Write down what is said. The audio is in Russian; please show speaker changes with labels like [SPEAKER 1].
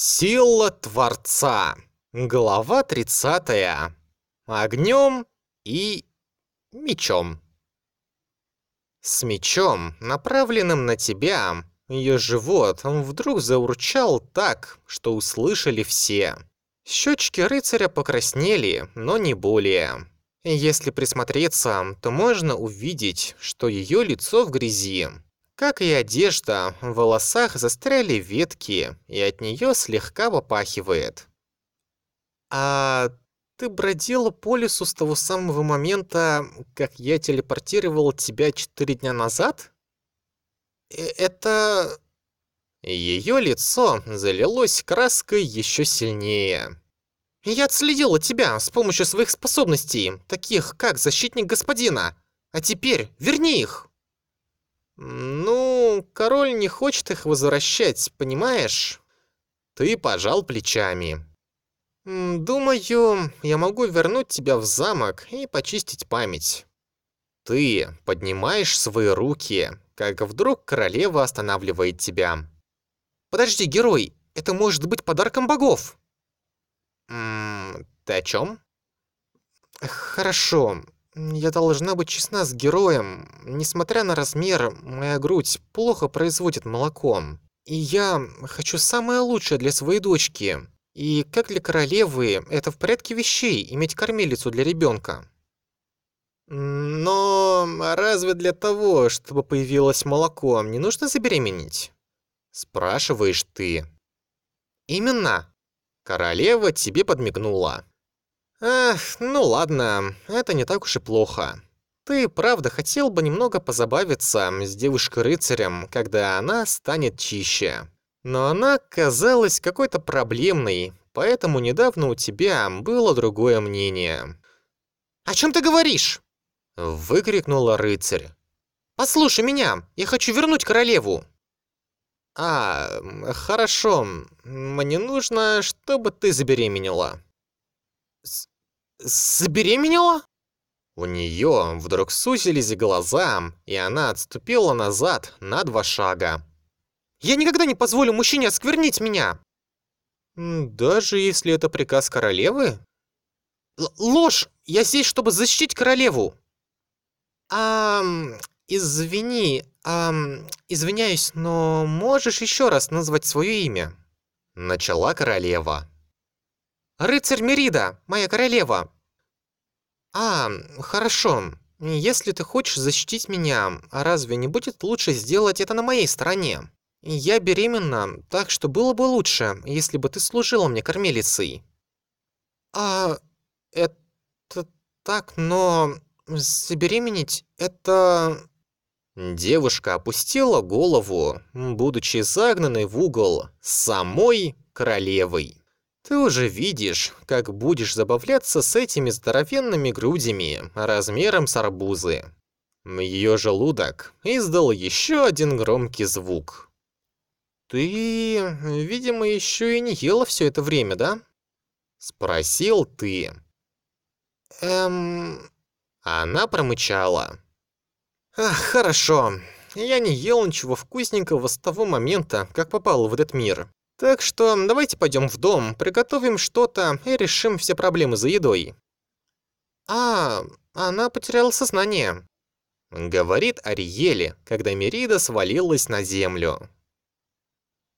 [SPEAKER 1] Сила Творца. Глава 30. Огнем и мечом. С мечом, направленным на тебя, ее живот вдруг заурчал так, что услышали все. Щечки рыцаря покраснели, но не более. Если присмотреться, то можно увидеть, что ее лицо в грязи. Как и одежда, в волосах застряли ветки, и от нее слегка попахивает. «А ты бродила по лесу с того самого момента, как я телепортировал тебя четыре дня назад?» «Э, «Это...» Ее лицо залилось краской еще сильнее. «Я отследила тебя с помощью своих способностей, таких как защитник господина. А теперь верни их!» «Ну, король не хочет их возвращать, понимаешь?» Ты пожал плечами. «Думаю, я могу вернуть тебя в замок и почистить память». Ты поднимаешь свои руки, как вдруг королева останавливает тебя. «Подожди, герой, это может быть подарком богов!» «Ммм, ты о чем?» «Хорошо, я должна быть честна с героем. Несмотря на размер, моя грудь плохо производит молоко. И я хочу самое лучшее для своей дочки. И как для королевы, это в порядке вещей иметь кормилицу для ребенка. Но разве для того, чтобы появилось молоко, не нужно забеременеть? Спрашиваешь ты. Именно. Королева тебе подмигнула. Эх, ну ладно, это не так уж и плохо. Ты правда хотел бы немного позабавиться с девушкой-рыцарем, когда она станет чище. Но она казалась какой-то проблемной, поэтому недавно у тебя было другое мнение. «О чем ты говоришь?» Выкрикнула рыцарь. «Послушай меня, я хочу вернуть королеву!» «А, хорошо, мне нужно, чтобы ты забеременела». Забеременела? У нее вдруг сузились глаза, и она отступила назад на два шага. «Я никогда не позволю мужчине осквернить меня!» «Даже если это приказ королевы?» Л «Ложь! Я здесь, чтобы защитить королеву!» «А, извини, а, извиняюсь, но можешь еще раз назвать свое имя?» Начала королева. «Рыцарь Мерида, моя королева!» «А, хорошо. Если ты хочешь защитить меня, разве не будет лучше сделать это на моей стороне? Я беременна, так что было бы лучше, если бы ты служила мне кормилицей». «А, это так, но забеременеть – это...» Девушка опустила голову, будучи загнанной в угол самой королевой. Ты уже видишь, как будешь забавляться с этими здоровенными грудями размером с арбузы. Ее желудок издал еще один громкий звук. «Ты, видимо, еще и не ела все это время, да?» Спросил ты. «Эм...» Она промычала. «Ах, хорошо. Я не ел ничего вкусненького с того момента, как попал в этот мир. Так что давайте пойдем в дом, приготовим что-то и решим все проблемы за едой. А, она потеряла сознание. Говорит Ариэле, когда Мерида свалилась на землю.